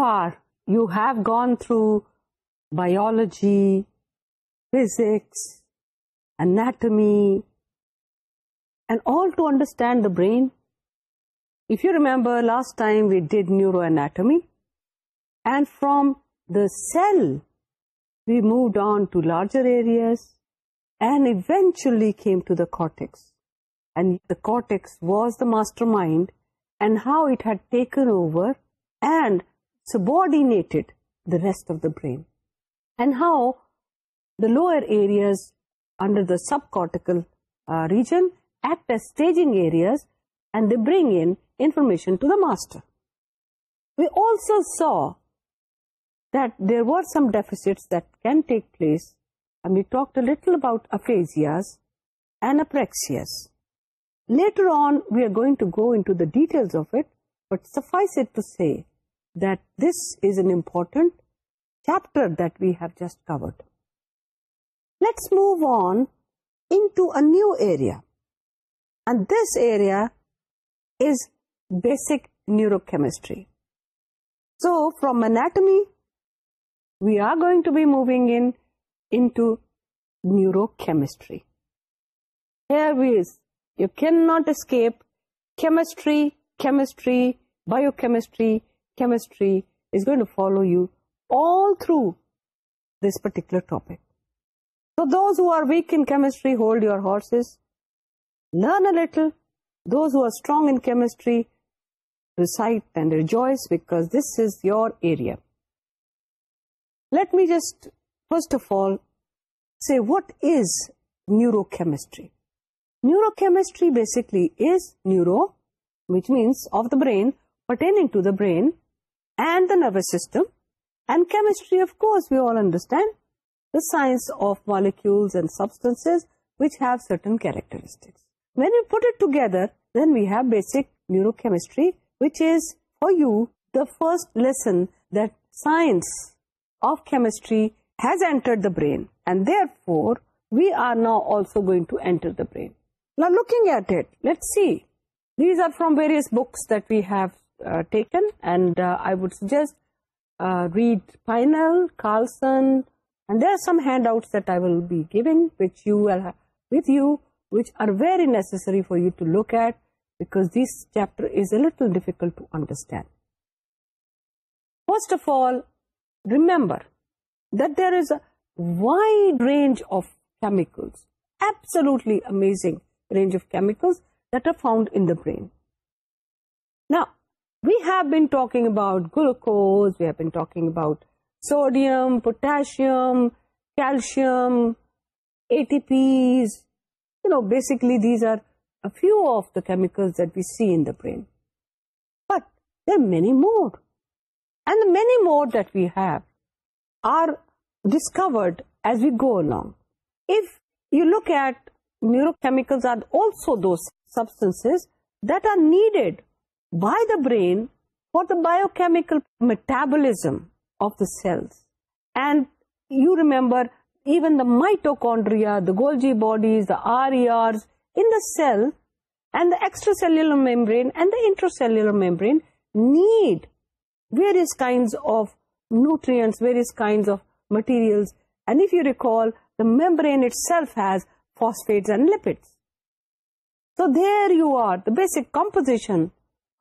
far you have gone through biology, physics, anatomy, and all to understand the brain. If you remember, last time we did neuroanatomy, and from the cell we moved on to larger areas and eventually came to the cortex. And the cortex was the mastermind and how it had taken over and rest of the brain and how the lowers other the subcortical region at the stage and the bring information we oh saw there were some deficits can take place we talk about and is لیٹرگ to go to the date it سفائی this is an important chapter move new area and this basic neurochemistry so from anatomy we are going to be moving neuro کیمسٹریئر ways you can not escape chemistry chemistry biochemistry ٹاپکسٹری hold your horse learn as who are struggle entered this is your area neurochemistry basically is neuro which means of the brain attending to the brain nervous system and chemistry is well understand science مالک کی first لیسنسٹریز enter we are نا also going to enter brain looking at at let see these are from various book view taken and I would suggest read final foresters to understand first of all remember there is a wide range of chemicals absolutely amazing range of chemical brain We have been talking about glucose, we have been talking about sodium, potassium, calcium, ATPs. You know, basically these are a few of the chemicals that we see in the brain. But there are many more. And the many more that we have are discovered as we go along. If you look at neurochemicals, are also those substances that are needed by the for the biochemical metabolism of the cell and you remember even the mitochondria cell and داسٹر میمبریلر membrane need various kind of nutrients various kind of materials and if you recall membrane so there you are the basic composition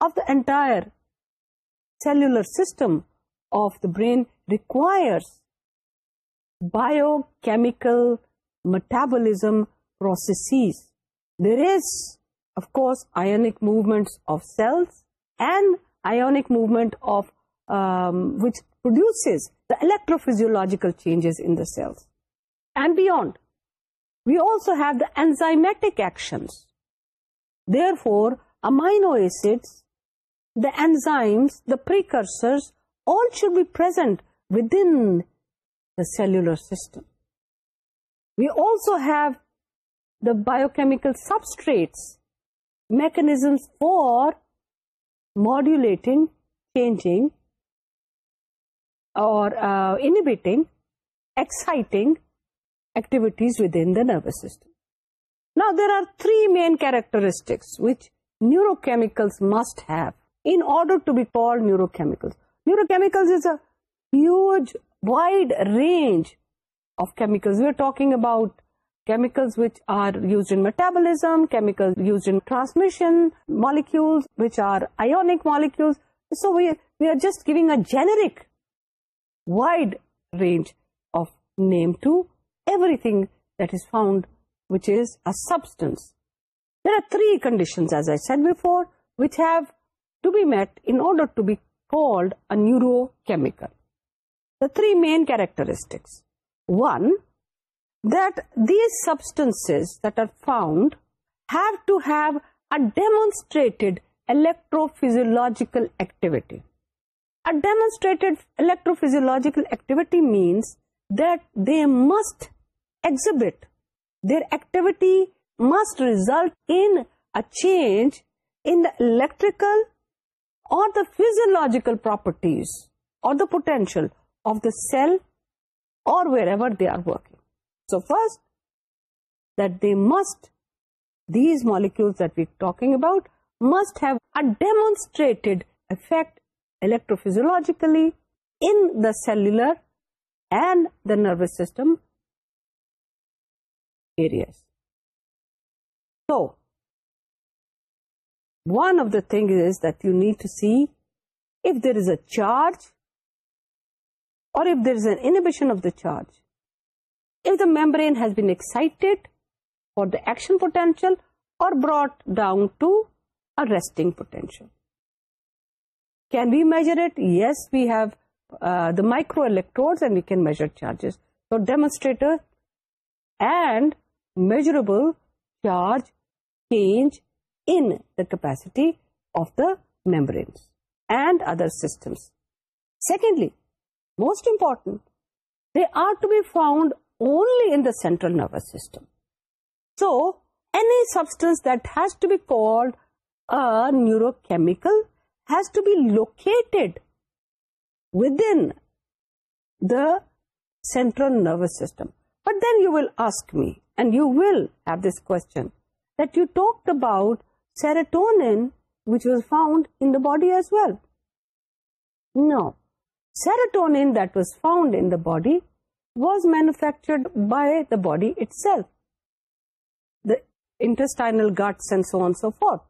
of the entire cellular system of the brain requires biochemical metabolism processes. There is, of course, ionic movements of cells and ionic movement of which produces the electrophysiological changes in the cells and beyond. We also have the enzymatic actions. Therefore, amino acids the enzymes, the precursors, all should be present within the cellular system. We also have the biochemical substrates, mechanisms for modulating, changing, or uh, inhibiting, exciting activities within the nervous system. Now, there are three main characteristics which neurochemicals must have in order to be call neurochemical neuro chemical of chemical we are talk about chemical metabolism کیمیکلشن molecule molecule so we we are just giving a generic wide range of name to everything that is found which is substance there are three condition which have to be met in order to be called a neurochemical. The three main characteristics. One, that these substances that are found have to have a demonstrated electrophysiological activity. A demonstrated electrophysiological activity means that they must exhibit, their activity must result in a change in the electrical or the physiological properties or the potential of the cell or wherever they are working. So first, that they must, these molecules that we're talking about, must have a demonstrated effect electrophysiologically in the cellular and the nervous system areas. So, one of the things is that you need to see if there is a charge or if there is an inhibition of the charge. If the membrane has been excited for the action potential or brought down to a resting potential. Can we measure it? Yes, we have uh, the microelectrodes and we can measure charges. So demonstrator and measurable charge change in the capacity of the membranes and other systems. Secondly, most important, they are to be found only in the central nervous system. So, any substance that has to be called a neurochemical has to be located within the central nervous system. But then you will ask me, and you will have this question, that you talked about serotonin, which was found in the body as well. Now, serotonin that was found in the body was manufactured by the body itself, the intestinal guts and so on and so forth.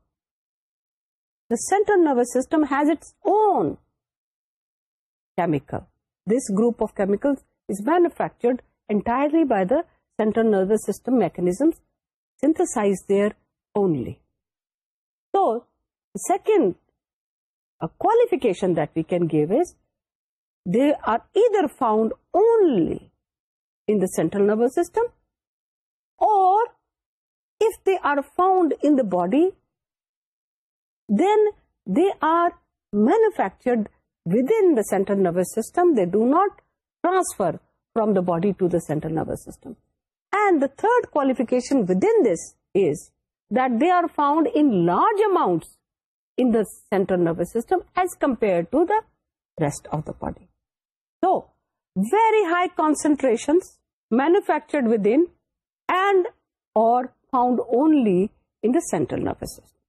The central nervous system has its own chemical. This group of chemicals is manufactured entirely by the central nervous system mechanisms synthesized there only. So, the second qualification that we can give is, they are either found only in the central nervous system, or if they are found in the body, then they are manufactured within the central nervous system. They do not transfer from the body to the central nervous system. And the third qualification within this is that they are found in large amounts in the central nervous system as compared to the rest of the body. So, very high concentrations manufactured within and or found only in the central nervous system.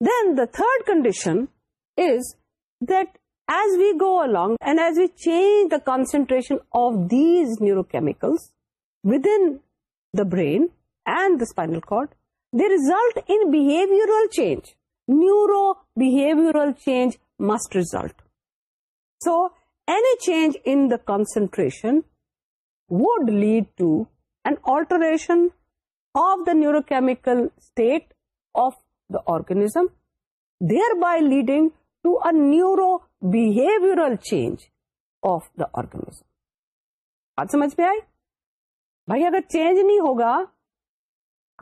Then the third condition is that as we go along and as we change the concentration of these neurochemicals within the brain and the spinal cord, the result in behavioural change neuro behavioural change must result so any change concentration would lead to an alteration of the neurochemical state of the organism thereby leading to a neuro behavioural change of the organism آج سمجھ میں آئے بھائی اگر change نہیں ہوگا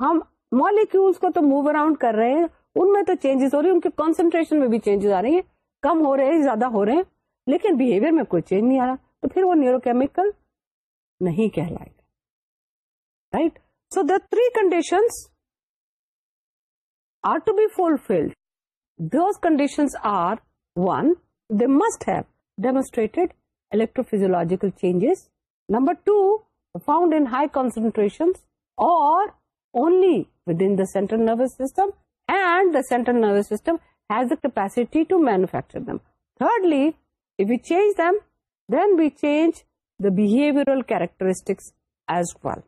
ہم molecules کو تو موو اراؤنڈ کر رہے ہیں ان میں تو چینجز ہو رہی ہیں ان کے کانسنٹریشن میں بھی چینجز آ رہی ہیں کم ہو رہے ہیں زیادہ ہو رہے ہیں لیکن بہیویئر میں کوئی چینج نہیں آ رہا تو پھر وہ نیورو کیمیکل نہیں کہلائے گا right so the three conditions are to be fulfilled those conditions are one they must have demonstrated electrophysiological changes number two found in high concentration اور central nervous system and the central nervous system the behavioral characteristics as well.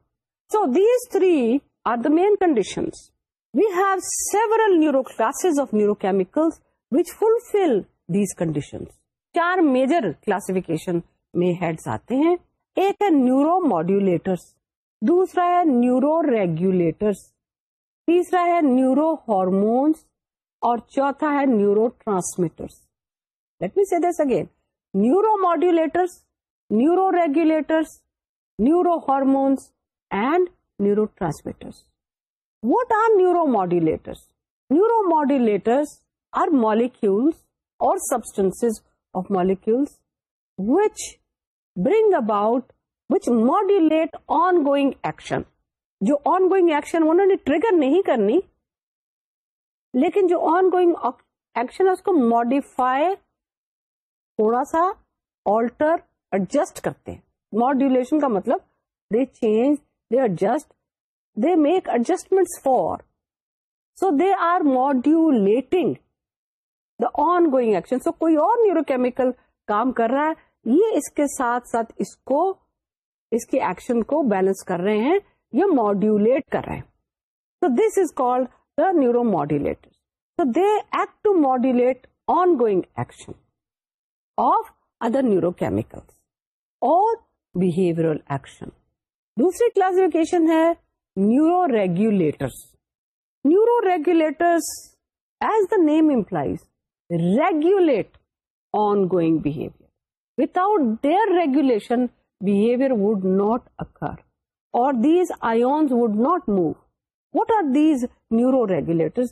So these three are the main conditions. We have several neuroclasses of neurochemicals which fulfill these conditions. چار major کلاسن میں heads آتے ہیں ایک ہے neuro modulators دوسرا ہے neuro regulators تیسرا ہے نیورو ہارمونس اور چوتھا ہے neurotransmitters let me see this again neuromodulators neuroregulators neurohormones and neurotransmitters what are neuromodulators neuromodulators are molecules اور substance of molecules which bring about modulate ongoing action جو ongoing action انہوں نے trigger نہیں کرنی لیکن جو ongoing action اس کو ماڈیفائی تھوڑا سا آلٹر ایڈجسٹ کرتے ہیں ماڈیولیشن کا مطلب they change they adjust they make adjustment for so they are modulating the ongoing action so کوئی اور نیورو کیمیکل کام کر رہا ہے یہ اس کے ساتھ ساتھ اس کو اس ایکشن کو بیلنس کر رہے ہیں یا ماڈیولیٹ کر رہے ہیں تو this is called the neuromodulator they act to modulate ongoing action of other neurochemical اور بہیویئر ایکشن دوسری کلاسفکیشن ہے neuroregulators neuroregulator as the name implies regulate ongoing behaviour without their regulation behaviour would not occur اور these ions would not move what are these neuroregulator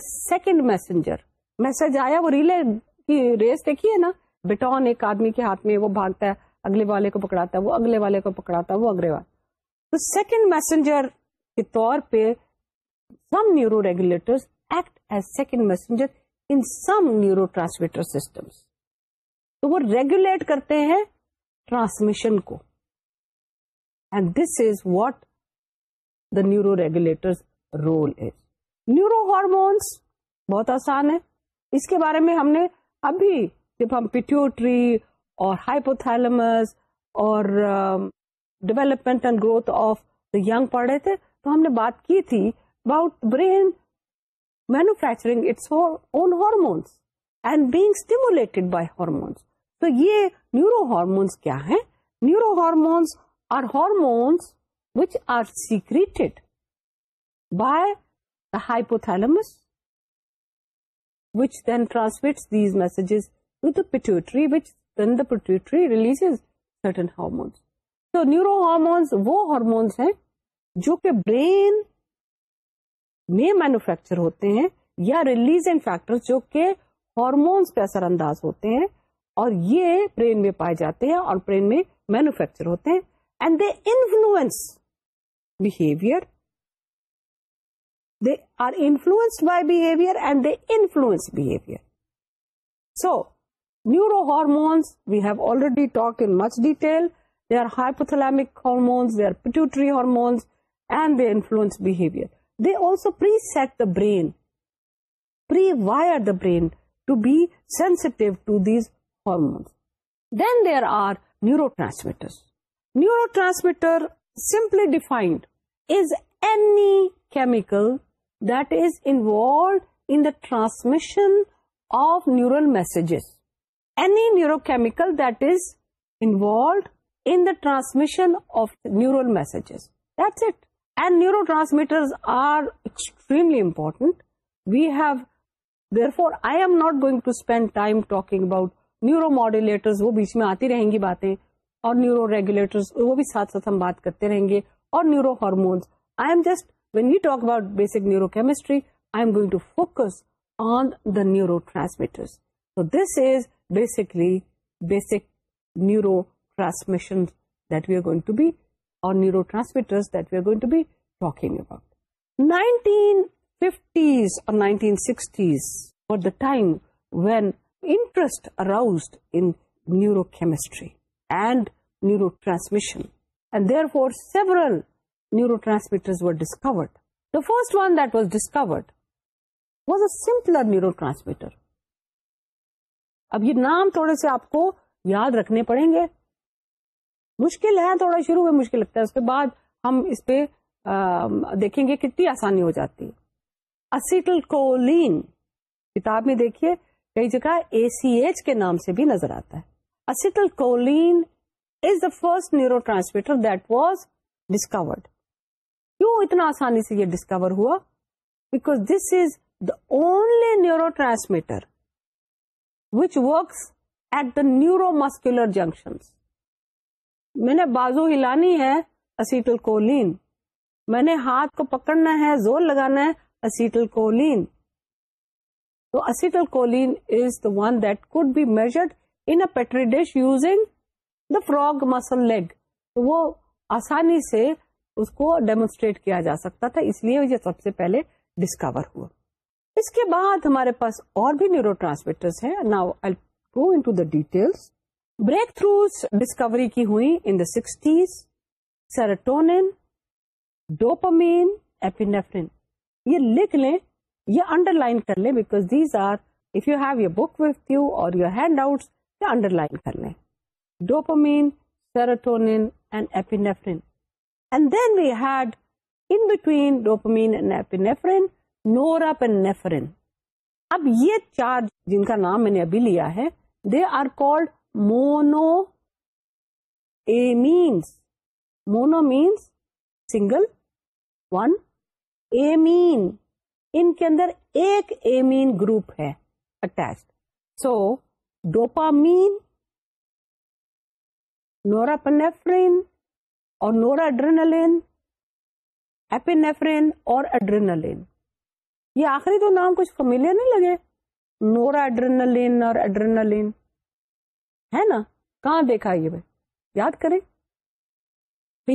second messenger message آیا وہ relay کی race دیکھیے نا but ایک آدمی کے ہاتھ میں وہ باندھتا ہے اگلے والے کو پکڑاتا ہے وہ اگلے والے کو پکڑاتا ہے وہ اگلے والے تو سیکنڈ میسنجر کے طور پہ some neuroregulator act a second messenger in some neurotransmitter systems تو وہ ریگولیٹ کرتے ہیں ٹرانسمیشن کو and this is what the neuroregulator role is neurohormones بہت آسان ہے اس کے بارے میں ہم نے ابھی جب ہم پیٹیوٹری اور ہائپوتھلمس اور development and growth of the یگ پڑھے تھے تو ہم نے بات کی تھی about brain manufacturing its own hormones یہ نیورو ہارمونس کیا ہیں neurohormones hormones which then transmits these messages release certain hormones تو نیورو ہارمونس وہ ہارمونس ہیں جو کہ برین میں مینوفیکچر ہوتے ہیں یا ریلیزنگ فیکٹر جو کہ ہارمونس پہ اثر انداز ہوتے ہیں اور یہ برین میں پائے جاتے ہیں اور برین میں مینوفیکچر ہوتے ہیں and they influence behaviour behaviour they they are influenced by and influence behaviour so neurohormones we have already talk in much detail they are hypothalamic hormones they are pituitary hormones and they influence behaviour they also preset the brain prewire the brain to be sensitive to these hormones. Then there are neurotransmitters. Neurotransmitter, simply defined, is any chemical that is involved in the transmission of neural messages. Any neurochemical that is involved in the transmission of neural messages. That's it. And neurotransmitters are extremely important. We have therefore I am not going to spend time talking about neuro میں آتی رہیں گی باتیں اور neuro regulators وہ بھی ساتھ ساتھ ہم بات کرتے رہیں گے اور neurohormones I am just when you talk about basic neurochemistry I am going to focus on the neurotransmitter this is basically basic neurotransmission that we are going to be اور neurotransmitter fifties اور first one that discovered was a simpler neurotransmitter اب یہ نام تھوڑے سے آپ کو یاد رکھنے پڑیں گے مشکل ہے تھوڑا شروع میں مشکل لگتا ہے اس کے بعد ہم اس پہ دیکھیں گے کتنی آسانی ہو جاتی ہے اسیٹل کولین کتاب میں دیکھیے کئی جگہ اے سی ایچ کے نام سے بھی نظر آتا ہے acetylcholine is the first neurotransmitter that was discovered کیوں اتنا آسانی سے یہ ڈسکور ہوا because this is the only neurotransmitter which works at the neuromuscular junction میں نے بازو ہلانی ہے اسیٹل کولین میں نے ہاتھ کو پکڑنا ہے زور لگانا ہے want could be measured entry dish using the frog muscle leg تو آسانی سے اس کو ڈیمونسٹریٹ کیا جا سکتا تھا اس لیے یہ سب سے پہلے ڈسکور ہوا اس کے بعد ہمارے پاس اور بھی neurotransmitter now I go to the details breakthrough discovery کی ہوئی in the sixties serotonin dopamine ایپن یہ لکھ لیں یہ انڈر لائن کر لیں because these are if you have you book with you or your hand underline کر لیں dopamine and and then we had in between dopamine and epinephrine nephrine اب یہ چار جن کا نام میں نے ابھی لیا ہے they are called monoamines mono means single one amine ان کے اندر ایک ایمین گروپ ہے attach so dopamine norepinephrine or Nora ڈرینلین epinephrine اور اڈرینلین یہ آخری تو نام کچھ فیملی نہیں لگے نورا ڈرینلین اور اڈرینلین ہے نا کہاں دیکھا یہ یاد کریں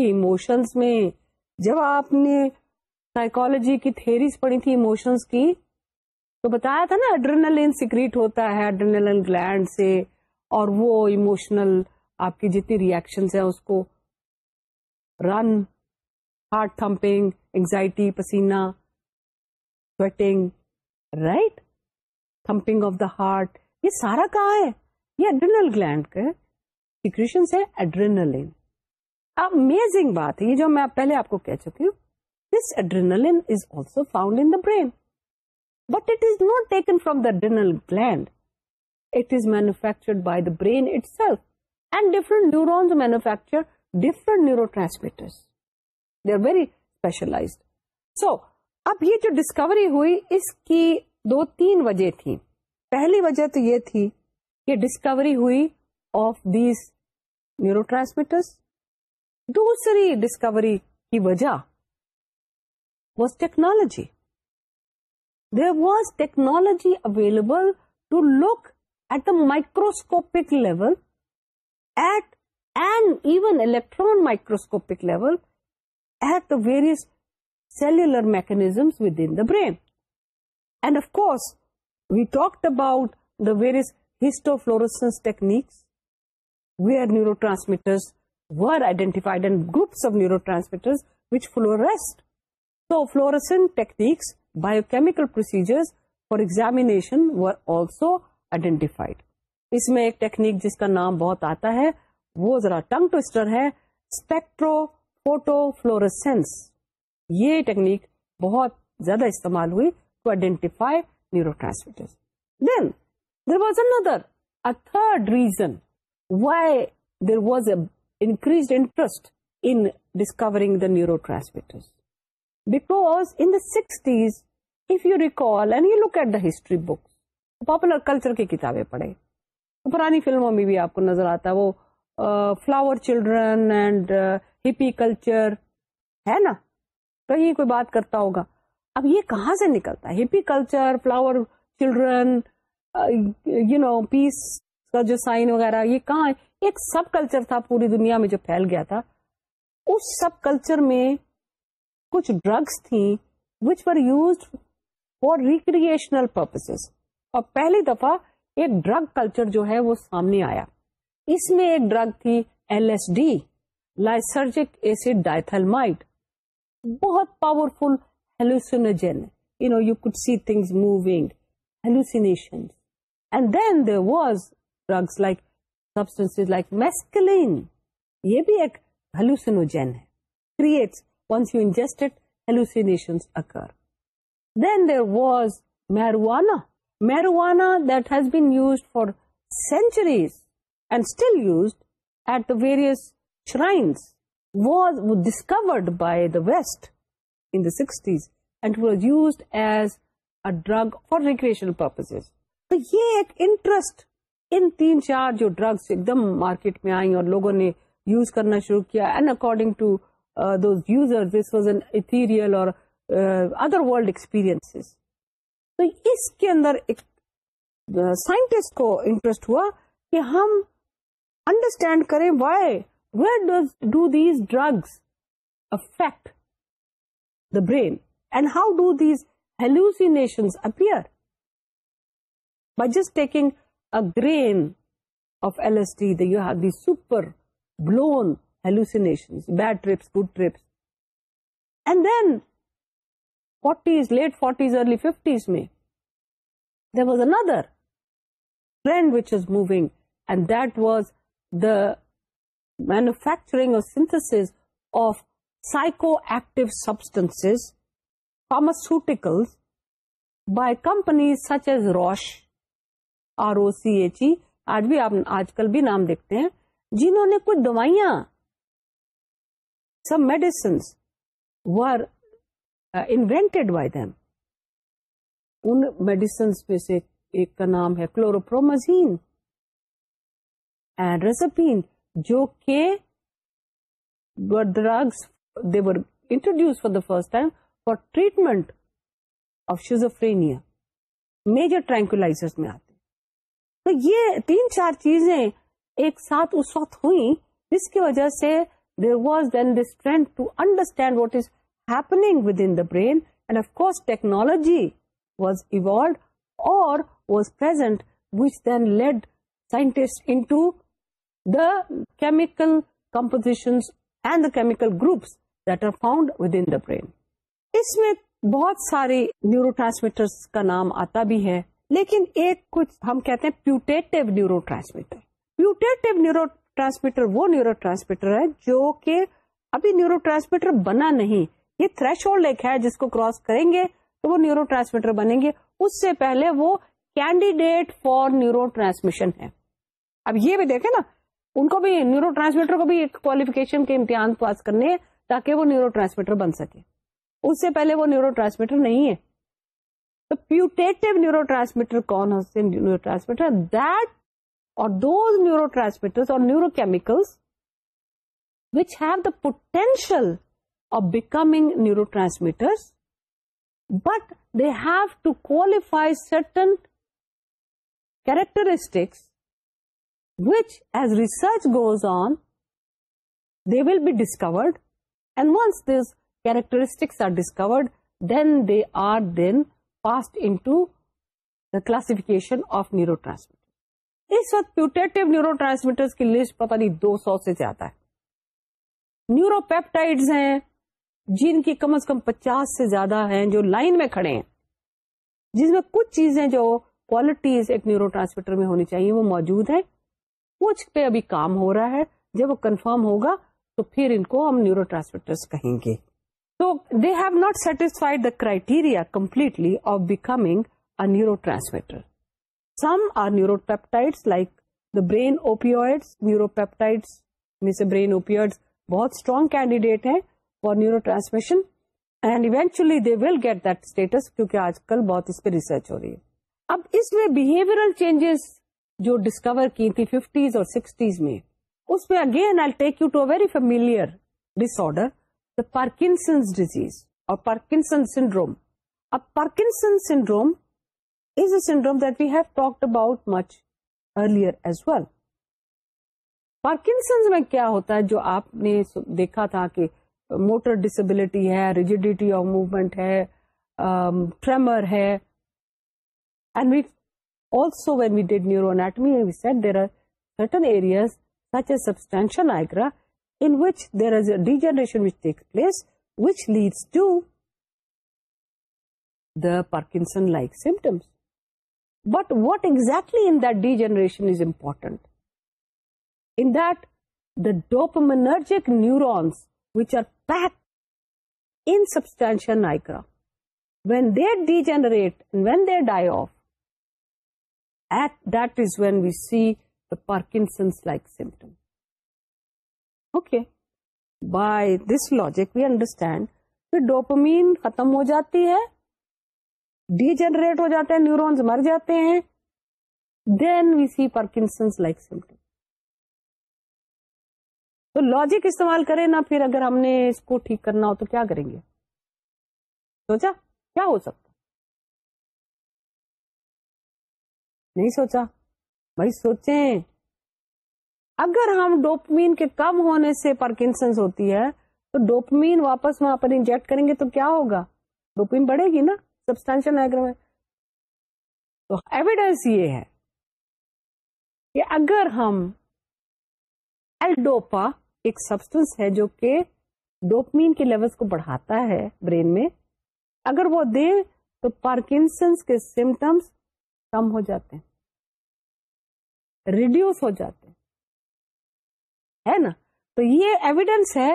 ایموشنس میں جب آپ نے سائیکالوجی کی تھیریز پڑی تھی اموشنس کی تو بتایا تھا نا ایڈرینل سیکریٹ ہوتا ہے ایڈرینل گلینڈ سے اور وہ اموشنل آپ کی جتنی ریئیکشنس ہیں اس کو رن ہارٹ تھمپنگ اینگزائٹی پسینا sweating right thumping of the heart یہ سارا کہاں ہے یہ ایڈرینل گلینڈ کا سیکریشن سے ایڈرینل امیزنگ بات ہے یہ جو میں پہلے آپ کو کہہ چکی ہوں brain but it is not taken from the gland it manufactured by the برینٹ self and different neurons manufacture different نیوروٹر ویری اسپیشلائزڈ سو اب یہ جو ڈسکوری ہوئی اس کی دو تین وجہ تھیں پہلی وجہ تو یہ تھی کہ ڈسکوری ہوئی آف دیس نیورو ٹرانسمیٹرس دوسری ڈسکوری کی وجہ was technology. There was technology available to look at the microscopic level, at and even electron microscopic level, at the various cellular mechanisms within the brain. And of course, we talked about the various histofluorescence techniques where neurotransmitters were identified and groups of neurotransmitters which fluoresced فلورسن techniques procedures procedure for were also identified. اس میں ایک technique جس کا نام بہت آتا ہے وہ ذرا ٹنگ ٹوسٹر ہے اسپیکٹرو فوٹو فلورسینس یہ ٹیکنیک بہت زیادہ استعمال ہوئی to identify neurotransmitter then there was a a third reason why there was a increase interest in discovering the neurotransmitter because in the sixties if you recall look at the history books popular culture کی کتابیں پڑھیں پرانی فلموں میں بھی آپ کو نظر آتا ہے وہ flower children and hippie culture ہے نا کہیں کوئی بات کرتا ہوگا اب یہ کہاں سے نکلتا ہے hippie culture flower children you know peace کا جو سائن وغیرہ یہ کہاں ایک سب کلچر تھا پوری دنیا میں جو پھیل گیا تھا اس سب کلچر میں کچھ ڈرگس تھیں which per use for recreational purpose اور پہلی دفعہ ایک ڈرگ کلچر جو ہے وہ سامنے آیا اس میں ایک ڈرگ تھی L S D lysergic acid بہت powerful moving hallucination and then was drugs like substance like mescaline یہ بھی ایک ہے creates once you ingest it, hallucinations occur. Then there was marijuana. Marijuana that has been used for centuries and still used at the various shrines was discovered by the West in the 60s and was used as a drug for recreational purposes. تو یہ ایک interest in تین چار جو drugs ایک دم market میں آئیں اور لوگوں نے یوز کرنا شروع کیا and according to those was an ethereal or other world experience تو اس کے اندر ایک سائنٹسٹ کو انٹرسٹ ہوا کہ ہم انڈرسٹینڈ کریں why what does do these drugs affect the brain how do these hallucination up green of ایلرسٹی the you Hare blown bad trips good trips and دینلی fifties میں مینوفیکچرنگ اور such as Roche R O C H E آج بھی آپ آج کل بھی نام دیکھتے ہیں جنہوں نے کچھ دوائیاں سم میڈیسنس وائی دن میڈیسنس میں سے ایک کا نام ہے Kallur introduce for the first time for treatment of schizophrenia major ٹرانکوائزر میں آتے تو یہ تین چار چیزیں ایک ساتھ اس وقت ہوئی جس کی وجہ سے there was then this to understand of course technological compositions and chemical groups that are found been اس میں بہت سارے نیورو ٹرانسمیٹرس کا نام آتا بھی ہے لیکن ایک کچھ ہم کہتے ہیں putative neurotransmitter putative neurotransmitter وہ نیورو ٹرانسمیٹر ہے جو کہ ابھی نیورو ٹرانسمیٹر بنا نہیں یہ تھریش ہولڈ ایک ہے جس کو کراس کریں گے تو وہ نیورو ٹرانسمیٹر بنیں گے اس سے پہلے وہ کینڈیڈیٹ فار نیورو ٹرانسمیشن ہے اب یہ بھی دیکھیں نا ان کو بھی نیورو ٹرانسمیٹر کو بھی ایک کوالیفکیشن کے امتحان پاس کرنے ہیں تاکہ وہ نیورو ٹرانسمیٹر بن سکے اس سے پہلے وہ نیورو ٹرانسمیٹر نہیں ہے تو پیوٹیٹو نیورو ٹرانسمیٹر کون ہوتے neurotransmitter that or those neurotransmitters or neurochemicals which have the potential of becoming neurotransmitters, but they have to qualify certain characteristics which, as research goes on, they will be discovered, and once these characteristics are discovered, then they are passed into the classification of neurotransmitters. اس وقت putative neurotransmitter کی list پتا نہیں دو سو سے زیادہ ہے neuro peptides ہیں جن کی کم از کم پچاس سے زیادہ ہیں جو لائن میں کھڑے ہیں جس میں کچھ چیزیں جو کوالٹیز ایک نیورو ٹرانسمیٹر میں ہونی چاہیے وہ موجود ہیں کچھ پہ ابھی کام ہو رہا ہے جب وہ کنفرم ہوگا تو پھر ان کو ہم نیورو ٹرانسمیٹر کہیں گے تو they have not satisfied the criteria completely of becoming a neurotransmitter some are neuropeptide like neuropeptide brain opioid بہت اسٹرونگ کینڈیڈیٹ ہیں فار نیورو ٹرانسمیشن کیونکہ آج کل بہت اس پہ ریسرچ ہو رہی ہے اب اس میں بہیویئر چینجز جو ڈسکور کی تھی فیفٹیز اور سکسٹیز میں اس میں again I take you to a very familiar disorder Parkinson's disease اور Parkinson syndrome Parkinson syndrome سنڈرومٹ we've talk about much Parkinson's میں کیا ہوتا ہے جو آپ نے دیکھا تھا کہ موٹر ڈسبلٹی ہے ریجیڈیٹی آف موومنٹ ہے ٹریمر um, ہے and we we also when dead neuro set there are certain areas but what exactly in the generation is important in the dopaminergic neurons which are peak intention I کرا when they degenerate when they die off at this when we see the Parkinson's like symptom okay by this logic we understand dopamine ختم ہو جاتی ہے D generate ہو جاتے ہیں neurons مر جاتے ہیں then we see Parkinson's like symptom تو لاجک استعمال کرے نہ پھر اگر ہم نے اس کو ٹھیک کرنا ہو تو کیا کریں گے سوچا کیا ہو سکتا نہیں سوچا بھائی سوچیں اگر ہم ڈوپمین کے کم ہونے سے پرکنسنس ہوتی ہے تو ڈوپمین واپس وہاں پر انجیکٹ کریں گے تو کیا ہوگا ڈوپمین بڑھے گی نا ہے تو ایویڈینس یہ ہے کہ اگر ہم ایک سبسٹینس ہے جو کہ ڈوپمین کے لیولس کو بڑھاتا ہے برین میں اگر وہ دے تو پارکنسنس کے سمٹمس کم ہو جاتے ہیں ریڈیوس ہو جاتے ہیں ہے نا تو یہ ایویڈینس ہے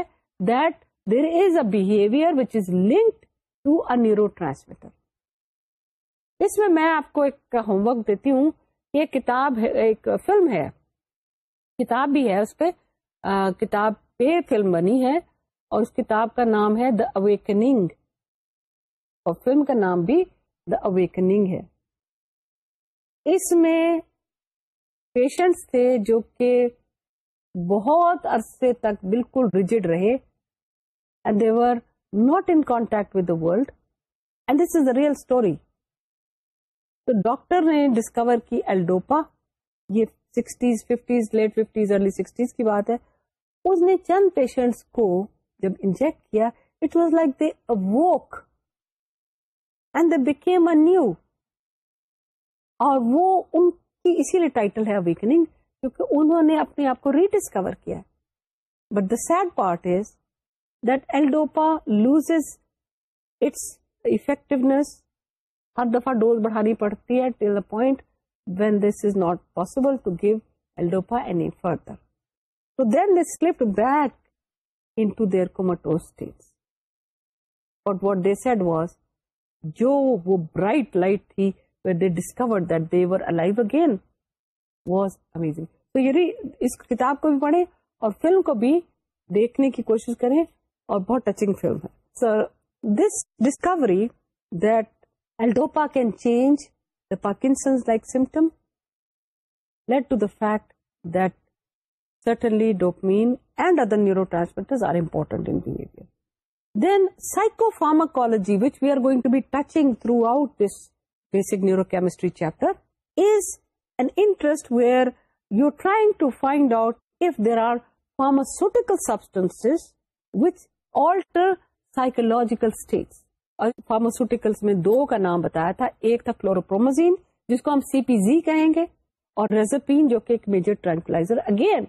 that there is is a behaviour which linked to a neurotransmitter اس میں میں آپ کو ایک ہوم ورک دیتی ہوں یہ کتاب ایک فلم ہے کتاب بھی ہے اس پہ کتاب پہ فلم بنی ہے اور اس کتاب کا نام ہے دا اویکنگ اور فلم کا نام بھی دا اویکنگ ہے اس میں پیشنٹس تھے جو کہ بہت عرصے تک بالکل ریجڈ رہے and they're not in contact with the world and this is a real story تو ڈاکٹر نے ڈسکور کی ایلڈوپا یہ sixties fifties late fifties early sixties کی بات ہے اس نے چند پیشنٹس کو جب انجیکٹ کیا it was like they they and became a new اور وہ ان کی اسی لیے ٹائٹل ہے ویکنگ کیونکہ انہوں نے اپنے آپ کو ریڈسکور کیا but the sad part is that L-dopa loses its effectiveness ہر دفعہ ڈوز بڑھانی پڑتی ہے till the point when this is not possible to to give L-dopa any further then they they back in their comatose what sad was جو وہ bright light تھی wait they discover that they were again was amazing تو یعنی اس کتاب کو بھی پڑھیں اور فلم کو بھی دیکھنے کی کوشش کریں اور بہت ٹچنگ فلم ہے sir this discovery that L-DOPA can change the Parkinson's-like symptom, led to the fact that certainly dopamine and other neurotransmitters are important in behavior. Then psychopharmacology, which we are going to be touching throughout this basic neurochemistry chapter, is an interest where you're trying to find out if there are pharmaceutical substances which alter psychological states. Pharmaceuticals میں دو کا نام بتایا تھا ایک تھا کلوروپرومزین جس کو ہم سی پی زی کہیں گے اور ریزپین جو کہ ایک major ٹرانکلائزر again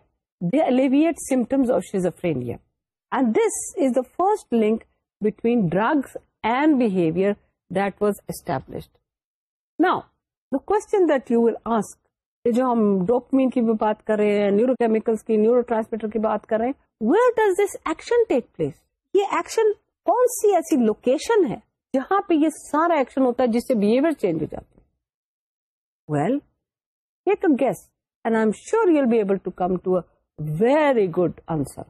they alleviate of and this is the first link between drugs and behaviour that was established now the question that you will ask جو ہم ڈوپمین کی بھی بات کر رہے ہیں نیورو کیمیکلس کی نیورو ٹرانسمیٹر کی بات کر رہے ہیں where does this action take place یہ ایکشن کون سی ایسی لوکیشن ہے جہاں پہ یہ سارا ایکشن ہوتا ہے جس سے بہیویئر چینج ہو جاتا ہے well take a guess and I am sure you be able to come to a very good answer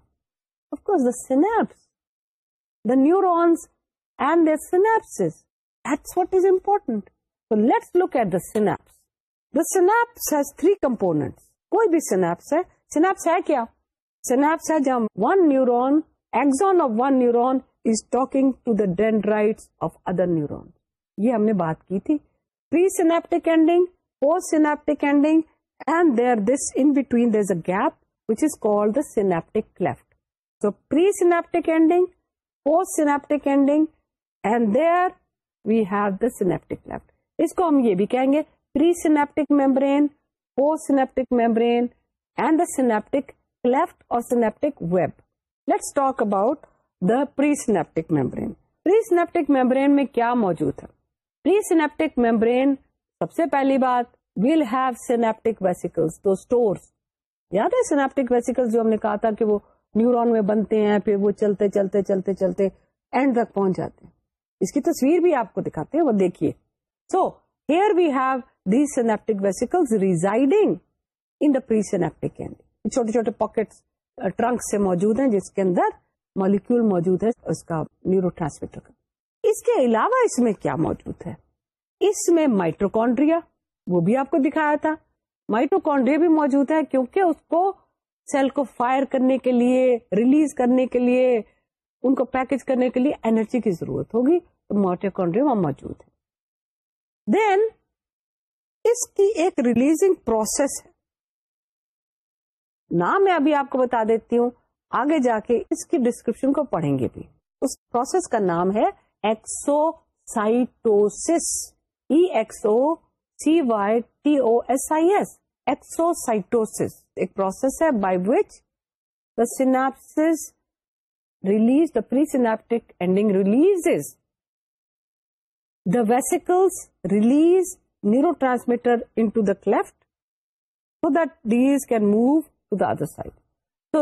of course the synapse the neurons and the synapse that's what is important so let's look at the synapse the synapse has three components کوئی بھی synapse ہے synapse ہے کیا synapse ہے جہاں one neuron axon of one neuron یہ ہم نے بات کی تھی سینپٹکٹک لیفٹ اس کو ہم یہ بھی کہیں گے the presynaptic membrane presynaptic membrane میں کیا موجود ہے پری سینپٹک میمبرین سب سے پہلی بات well have synaptic vesicles to store یاد ہے سینپٹک ویسیکل جو ہم نے کہا تھا کہ وہ نیورون میں بنتے ہیں پھر وہ چلتے چلتے چلتے چلتے اینڈ تک پہنچ جاتے ہیں اس کی تصویر بھی آپ کو دکھاتے ہیں وہ دیکھیے so here we have the synaptic vesicle residing in the presynaptic and چھوٹے چھوٹے پاکٹ ٹرنک سے موجود ہیں جس کے اندر مالیکول موجود ہے اس کا نیورو ٹرانسمیٹر کا اس کے علاوہ اس میں کیا موجود ہے اس میں مائٹروکونڈریا وہ بھی آپ کو دکھایا تھا مائٹروکونڈریا بھی موجود ہے کیونکہ اس کو سیل کو فائر کرنے کے لیے ریلیز کرنے کے لیے ان کو پیکج کرنے کے لیے انرجی کی ضرورت ہوگی تو مائٹروکونڈ وہاں موجود ہے دین اس کی ایک ریلیزنگ پروسیس ہے نام میں ابھی آپ کو بتا دیتی ہوں آگے جا کے اس کی ڈسکرپشن کو پڑھیں گے بھی اس پروسیس کا نام ہے exocytosis E X O C Y T O S I S exocytosis ایک پروسیس ہے by which the synapse release the presynaptic ending release the vesicles release neurotransmitter into the cleft so that these can move to the other side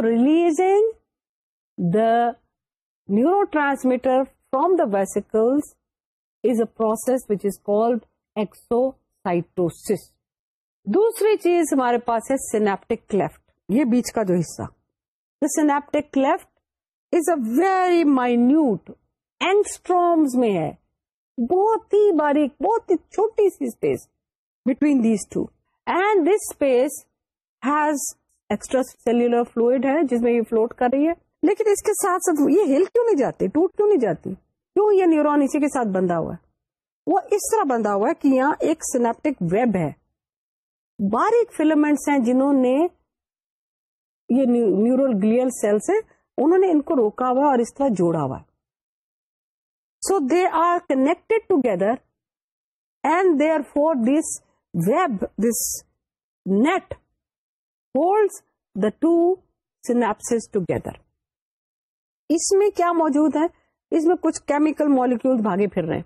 releasing the neurotransmitter from the vesicles is a process which is کوئیس دوسری چیز ہمارے پاس ہے synaptic cleft یہ بیچ کا جو حصہ the synaptic cleft is a very minute and میں ہے بہت ہی باریک بہت ہی چھوٹی سی space between these two and this space has extracellular fluid ہے جس میں یہ فلوٹ کر رہی ہے لیکن اس کے ساتھ یہ ہل کیوں نہیں جاتی ٹوٹ کیوں نہیں جاتی کیوں یہ نیورون اسی کے ساتھ بندھا ہوا ہے وہ اس طرح بندھا ہوا ہے کہ یہاں ایک سینپٹک ویب ہے باریک فلمنٹس ہیں جنہوں نے یہ نیورول گلیئل سیلس ہیں انہوں نے ان کو روکا ہوا اور اس طرح جوڑا ہوا so they are connect together and they are for this web this net holds the two synapses together اس میں کیا موجود ہے اس میں کچھ کیمیکل مالیکول بھاگے پھر رہے ہیں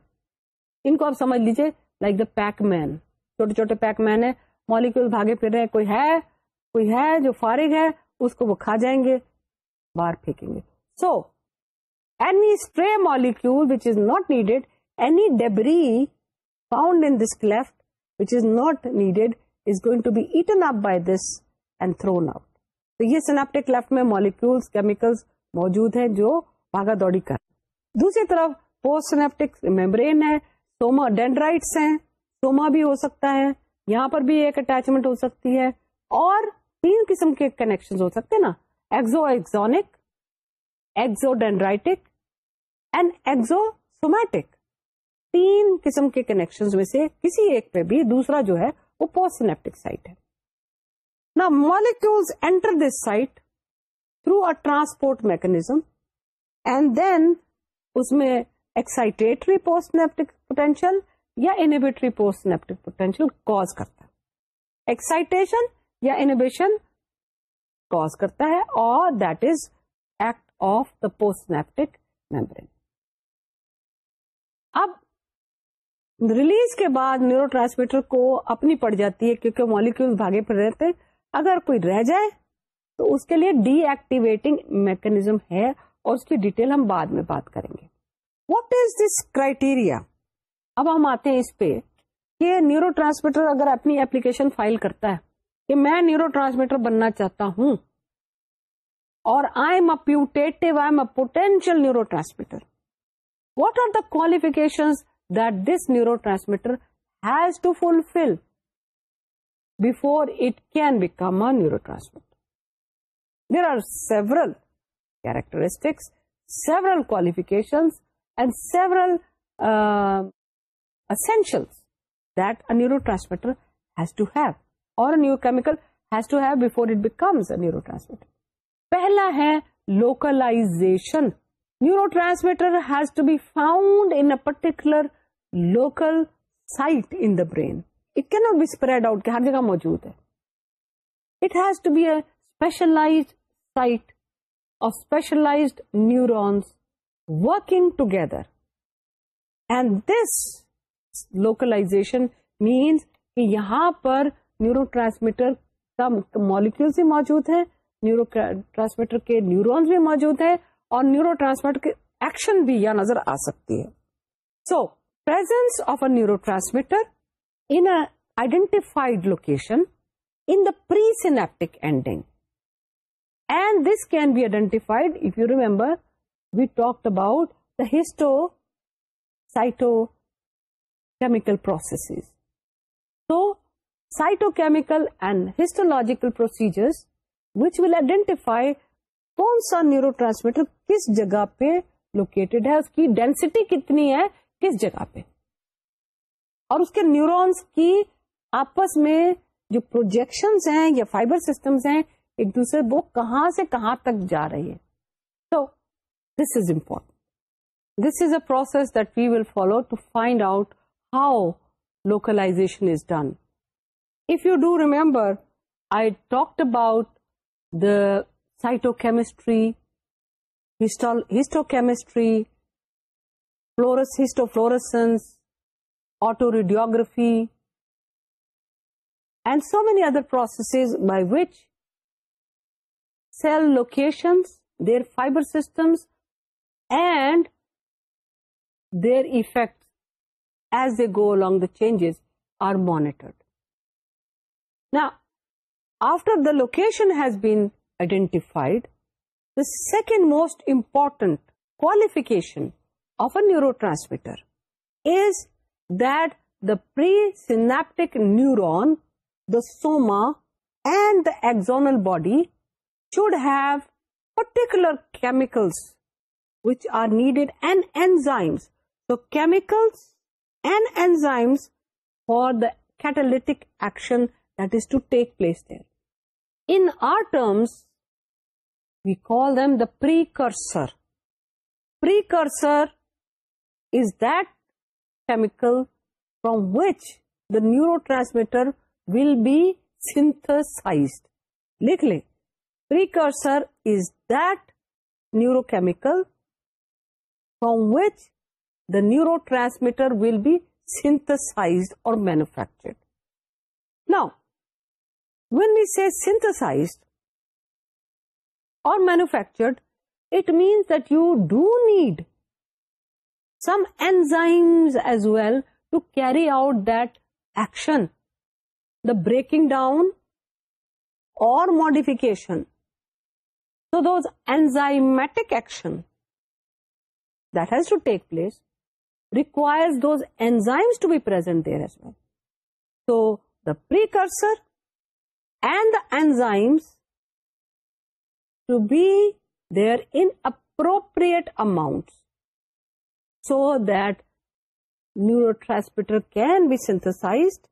ان کو آپ سمجھ لیجیے لائک دا پیک مین چھوٹے چھوٹے پیک مین ہے مالیکول بھاگے پھر رہے ہیں کوئی ہے کوئی ہے جو فارغ ہے اس کو وہ کھا جائیں گے باہر پھینکیں گے so any spare molecule which is not needed any debris found in this cleft which is not needed is going to be eaten up by this and thrown out تو یہ سینپٹک لیفٹ میں molecules chemicals موجود ہیں جو بھاگا دوڑی کر دوسری طرف پوسٹ سینپٹک ہے سوما ڈینڈرائٹس ہیں سوما بھی ہو سکتا ہے یہاں پر بھی ایک اٹیچمنٹ ہو سکتی ہے اور تین قسم کے کنیکشن ہو سکتے ہیں axodendritic and axosomatic تین قسم کے کنیکشن میں سے کسی ایک پہ بھی دوسرا جو ہے وہ پوسٹ سینپٹک سائٹ ہے molecules enter this site through a transport mechanism and then اس میں ایکسائٹیٹری پوسٹنیپٹک پوٹینشیل یا انٹری پوسٹنیپٹک پوٹینشیل ya کرتا cause کرتا ہے اور that is act of the postsynaptic membrane اب ریلیز کے بعد نیورو ٹرانسمیٹر کو اپنی پڑ جاتی ہے کیونکہ مالیکول بھاگے پڑ رہتے ہیں اگر کوئی رہ جائے تو اس کے لیے ڈی ایکٹیویٹنگ میکنیزم ہے اور اس کی ڈیٹیل ہم بعد میں بات کریں گے واٹ از دس کرائٹیریا اب ہم آتے ہیں اس پہ کہ نیورو ٹرانسمیٹر اگر اپنی اپلیکیشن فائل کرتا ہے کہ میں نیورو ٹرانسمیٹر بننا چاہتا ہوں اور I am I am I potential neurotransmitter what are the qualification that this neurotransmitter has to fulfil before it can become neurotransmitter there are سیورسٹکس several qualifications and سیورس دیورو transmitter نیورکل it becomes neurotransmitter پہلا ہے localisation neurotransmitter has to be found انٹیکولر local site in brain it کی not be spread out ہر جگہ موجود ہے it has to be a specialize site of specialised neurons working together and this localisation means یہاں پر neurotransmitter کا molecules بھی موجود ہیں نیورو ٹرانسمیٹر کے نیورونس بھی موجود ہیں اور نیورو ٹرانسمیٹر کے ایکشن بھی یہ نظر آ سکتی ہے so presence of a neurotransmitter in a identified location in the presynaptic ending. And this can be identified, if you remember, we talked about the cytochemical process تو cytochemical and histological procedures which will identify کون سا neuro transmitter کس جگہ پہ located ہے اس کی density کتنی ہے کس جگہ پہ اور اس کے نیورونس کی آپس میں جو پروجیکشنز ہیں یا فائبر سسٹمز ہیں ایک دوسرے وہ کہاں سے کہاں تک جا رہی ہے تو this is important this is a process that we will follow to find out how localisation is done if you do remember I talk about the cytochemistry histochemistry fluorescence autoradiography, and so many other processes by which cell locations, their fiber systems, and their effects as they go along the changes are monitored. Now, after the location has been identified, the second most important qualification of a neurotransmitter is that the presynaptic neuron, the soma, and the axonal body should have particular chemicals which are needed and enzymes. So, chemicals and enzymes for the catalytic action that is to take place there. In our terms, we call them the precursor. Precursor is that molecule from which the neurotransmitter will be سائزڈ لکھ لیں precursor is that molecule from which the neurotransmitter will be synthesized or manufactured now when you say synthesized or manufactured it means that you do need some enzymes as well to carry out that action, the breaking down or modification. So those enzymatic action that has to take place requires those enzymes to be present there as well. So the precursor and the enzymes to be there in appropriate amounts. So that neurotransmitter can be synthesised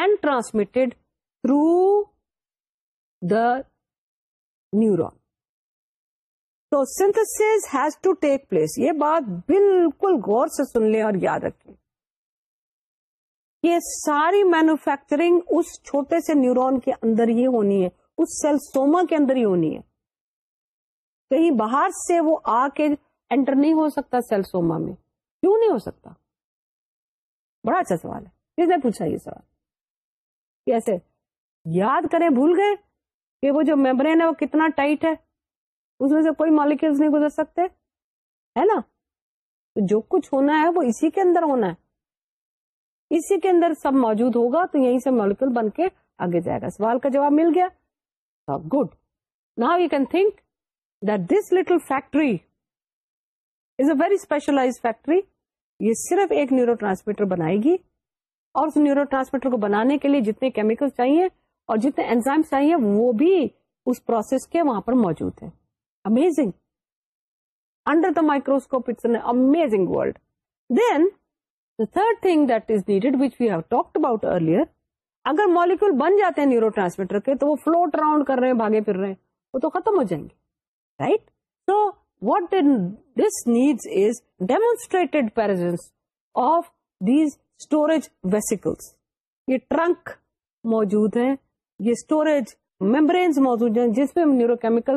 and transmitted through the neuron تو has to take place یہ بات بالکل غور سے سن لیں اور یاد رکھیں یہ ساری مینوفیکچرنگ اس چھوٹے سے نیورون کے اندر ہی ہونی ہے اس سیل سوما کے اندر ہی ہونی ہے کہیں باہر سے وہ آ کے انٹر نہیں ہو سکتا سیل سوما میں کیوں نہیں ہو سکتا بڑا اچھا سوال ہے کس نے پوچھا یہ سوال کیسے یاد کریں بھول گئے کہ وہ جو میمبرین ہے وہ کتنا ٹائٹ ہے اس میں سے کوئی نہیں گزر سکتے ہے نا تو جو کچھ ہونا ہے وہ اسی کے اندر ہونا ہے اسی کے اندر سب موجود ہوگا تو یہیں سے مالیکول بن کے آگے جائے گا سوال کا جواب مل گیا good now you can think this little factory is a very specialize factory یہ صرف ایک نیورو ٹرانسمیٹر بنائے گی اور اس نیورو ٹرانسمیٹر کو بنانے کے لیے جتنے کیمیکل چاہیے اور جتنے انزائم چاہیے وہ بھی اس پروسیس کے وہاں پر موجود ہے amazing under the microscope it's an amazing world then the third thing that is needed which we have talked about earlier اگر مالیکول بن جاتے ہیں نیورو ٹرانسمیٹر کے تو وہ فلوٹ راؤنڈ کر رہے ہیں بھاگے پھر رہے ہیں وہ تو ختم ہو جائیں گے رائٹ right? تو so, what this need is demonstrated یہ ٹرنک موجود ہیں یہ اسٹوریج میمبرس موجود ہیں جس میں نیورو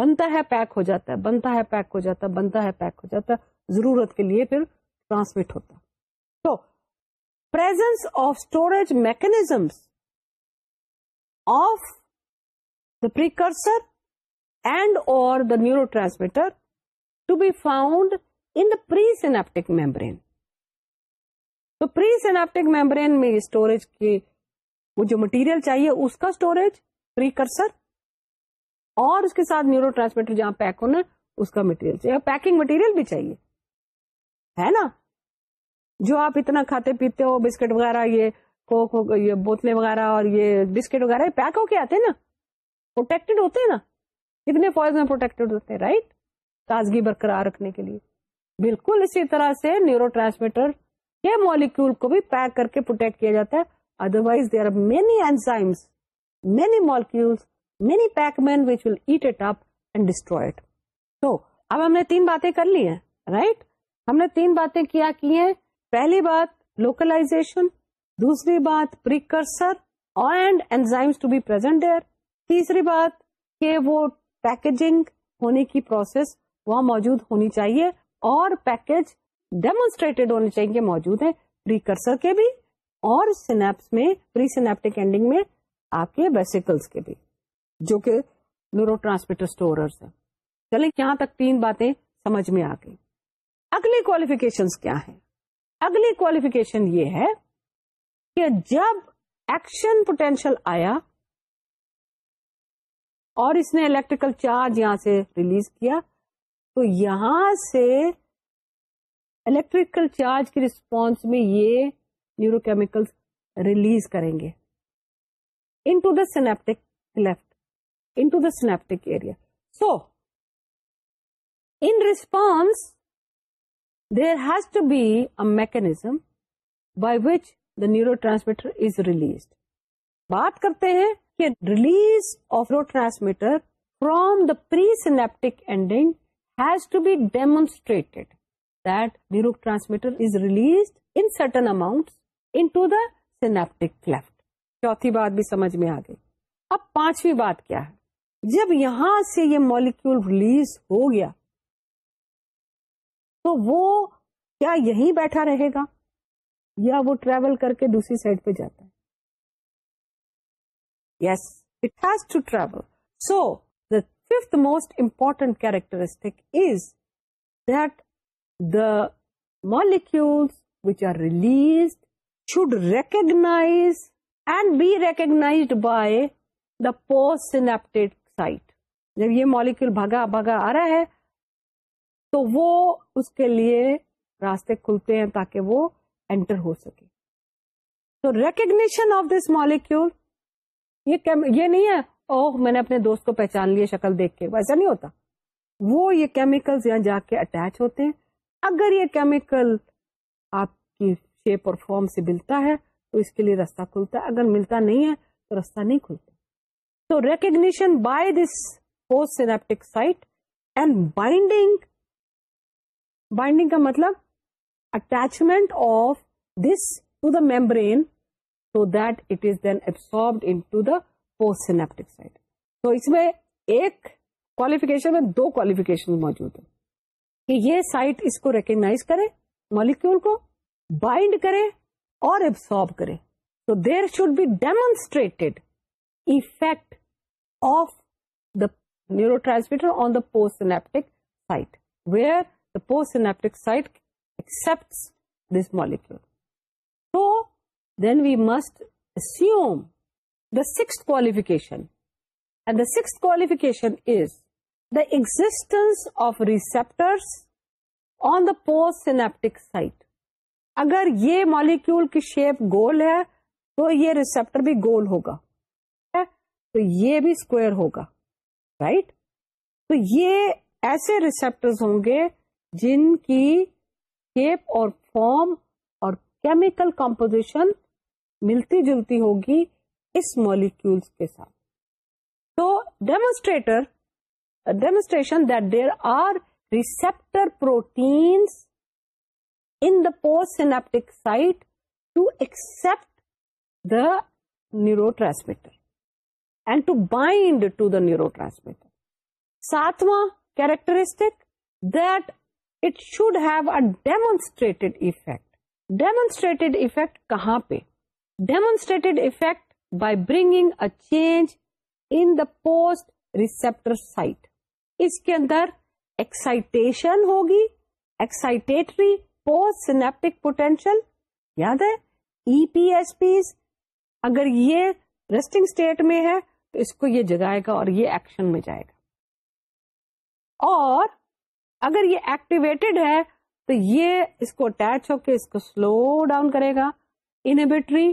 بنتا ہے پیک ہو جاتا ہے بنتا ہے پیک ہو جاتا ہے بنتا ہے پیک ہو جاتا ہے ضرورت کے لیے پھر ٹرانسمٹ ہوتا تو presence of storage mechanisms of the precursor and اور the neurotransmitter to be found انی سینپٹک میمبری تو پری سینپٹک میمبرین میں اسٹوریج کی وہ جو مٹیریل چاہیے اس کا اسٹوریج پری کرسر اور اس کے ساتھ نیورو ٹرانسمیٹر جہاں پیک ہونا اس کا مٹیریل چاہیے پیکنگ مٹیریل بھی چاہیے ہے نا جو آپ اتنا کھاتے پیتے ہو بسکٹ وغیرہ یہ کوک یہ بوتلیں وغیرہ اور یہ بسکٹ وغیرہ پیک ہو کے آتے ہیں نا پروٹیکٹڈ ہوتے ہیں نا اتنے فوائز میں پروٹیکٹڈ ہوتے ہیں رائٹ تازگی برقرار رکھنے کے لیے بالکل اسی طرح سے نیورو ٹرانسمیٹر کے مالیکول کو بھی پیک کر کے پروٹیکٹ کیا جاتا ہے otherwise many enzymes many many pack main will eat it up and تو اب ہم نے تین باتیں کر لی ہیں رائٹ ہم نے تین باتیں کیا کی ہیں پہلی بات لوکلائزیشن دوسری بات precursor and enzymes to be present there تیسری بات کہ وہ پیکجنگ ہونے کی پروسیس وہاں موجود ہونی چاہیے اور پیکج ڈیمونسٹریٹڈ ہونے چاہیے موجود ہیں پریکرسر کے بھی اور سینپس میں پری سینپٹک اینڈنگ میں آپ کے بیسیکلس کے بھی جو کہ ٹرانسمیٹر اسٹوررس ہیں چلے یہاں تک تین باتیں سمجھ میں آ گئی اگلی کوالیفکیشن کیا ہیں اگلی کوالیفکیشن یہ ہے کہ جب ایکشن پوٹینشیل آیا اور اس نے الیکٹریکل چارج یہاں سے ریلیز کیا تو یہاں سے الیکٹریکل چارج کی ریسپونس میں یہ نیورو کیمیکل ریلیز کریں گے into the synaptic left into the synaptic area so in response there has to be a mechanism by which the neurotransmitter is released بات کرتے ہیں کہ release of neurotransmitter from the presynaptic ending سمجھ میں آ گئی اب پانچویں جب یہاں سے یہ مالیکول ریلیز ہو گیا تو وہ کیا یہیں بیٹھا رہے گا یا وہ ٹریول کر کے دوسری سائڈ پہ جاتا ہے yes it has to travel so fifth most important characteristic is that the molecules which are released should recognize and be recognized by the postsynaptic site. جب یہ molecule بھگا بھگا آ رہا ہے تو وہ اس کے لیے راستے کھلتے ہیں تاکہ وہ انٹر ہو سکے تو ریکگنیشن آف دس مالیکول یہ نہیں ہے میں نے اپنے دوست کو پہچان لیا شکل دیکھ کے ویسا نہیں ہوتا وہ یہ کیمیکل کے اٹیچ ہوتے ہیں اگر یہ کیمیکل آپ کی شیپ اور فارم سے ملتا ہے تو اس کے لیے راستہ کھلتا ہے اگر ملتا نہیں ہے تو راستہ نہیں کھلتا تو recognition by this post synaptic site and binding binding کا مطلب attachment of this to the membrane so that it is then into the post synaptic site تو اس میں ایک کوالیفیکیشن میں دو کوالیفکیشن موجود ہے کہ یہ سائٹ اس کو ریکگناز کرے مالیکول کو بائنڈ کرے اور ابسارب کرے تو there should be demonstrated effect of the neurotransmitter on the post synaptic site where the post synaptic site accept this molecule تو then we must assume six qualification and the six qualification is the existence of receptor on the post سینیپک site اگر یہ molecule کی shape گول ہے تو یہ receptor بھی گول ہوگا تو یہ بھی اسکوئر ہوگا رائٹ تو یہ ایسے ریسپٹر ہوں گے جن کی شیپ اور فارم اور کیمیکل کمپوزیشن ملتی جلتی ہوگی اس مالیکول کے ساتھ تو demonstrator demonstration there are receptor proteins in the post synaptic site to accept the neurotransmitter and to bind to the neurotransmitter ساتواں characteristic that it should have a demonstrated effect demonstrated effect کہاں پہ demonstrated effect change in post receptor site اس کے اندر excitation ہوگی excitatory postsynaptic potential یاد ہے ای P S P اگر یہ ریسٹنگ اسٹیٹ میں ہے تو اس کو یہ جگائے گا اور یہ ایکشن میں جائے گا اور اگر یہ ایکٹیویٹیڈ ہے تو یہ اس کو اٹیچ ہو کے اس کو سلو ڈاؤن کرے گا انہیبیٹری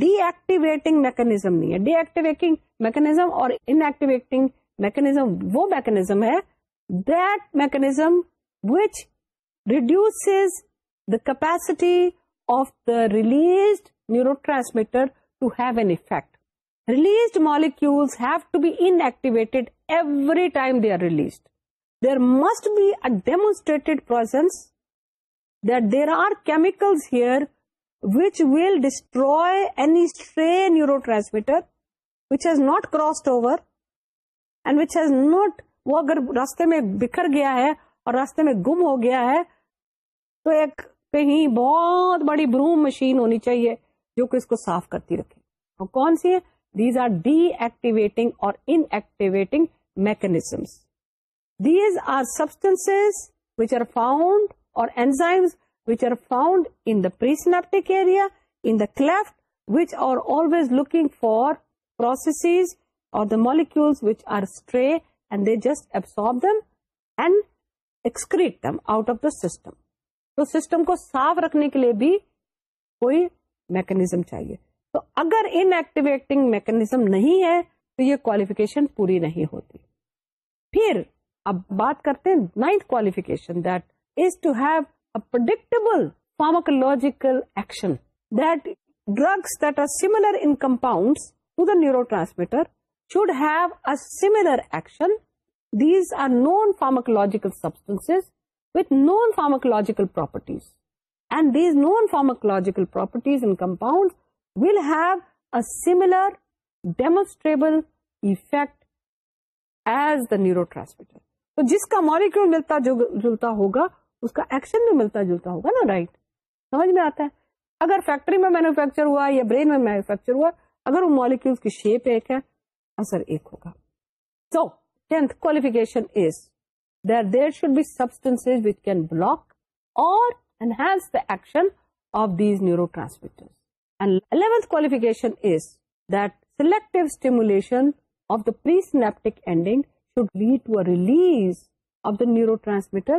ڈی ایکٹیویٹنگ میکنیزم نہیں ہے ڈی ایکٹیویٹنگ میکنیزم اور میکنیزم وہ میکنیزم ہے that mechanism which reduce the capacity of the released neurotransmitter to have an effect released have to be inactivated every time they are released there must be a demonstrated presence that there are chemicals here will any any neurotransmitter which has not crossed over and which has not وہ اگر راستے میں بکھر گیا ہے اور راستے میں گم ہو گیا ہے تو ایک کہیں بہت بڑی بروم مشین ہونی چاہیے جو کہ اس کو صاف کرتی رکھے اور کون سی ہے دیز آر ڈی ایکٹیویٹنگ اور inactivating mechanisms these are substance which are found اور enzymes which are found for processes اور صاف رکھنے کے لیے بھی کوئی میکنیزم چاہیے تو اگر انٹیویٹنگ میکنیزم نہیں ہے تو یہ کوالیفکیشن پوری نہیں ہوتی پھر اب بات کرتے ninth qualification predictable pharmacological action that that drugs are similar in compound to the neurotransmitter should have a similar action these are known pharmacological substance known pharmacological properties and these known pharmacological properties in compound will have similar demonstrable effect as the neurotransmitter تو جس کا molecule ملتا جلتا ہوگا اس کا action بھی ملتا جلتا ہوگا نا رائٹ سمجھ میں آتا ہے اگر فیکٹری میں مینوفیکچر ہوا یا برین میں مینوفیکچر ہوا اگر وہ مالیکولس کی شیپ ایک ہے اثر ایک ہوگا so tenth qualification is there there should be substance which can block or enhance the action of these neurotransmitter eleventh qualification is that selective stimulation of the pre synaptic ending should lead to a release of the neurotransmitter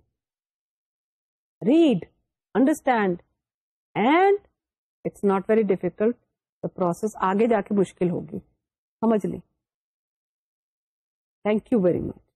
read understand and it's not very difficult process آگے جا کے مشکل ہوگی سمجھ لیں thank you very much